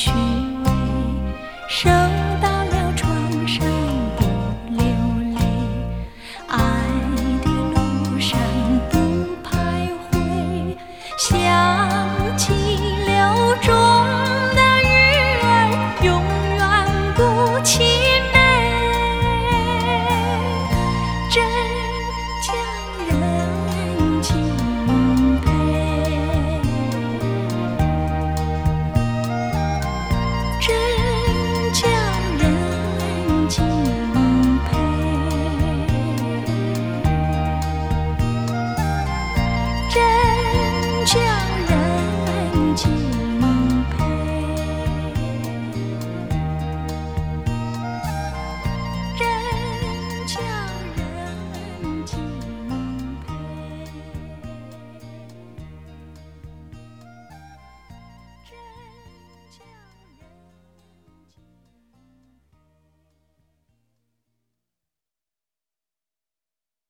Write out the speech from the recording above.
虚伪，受到了创伤不流泪，爱的路上不徘徊。想。情。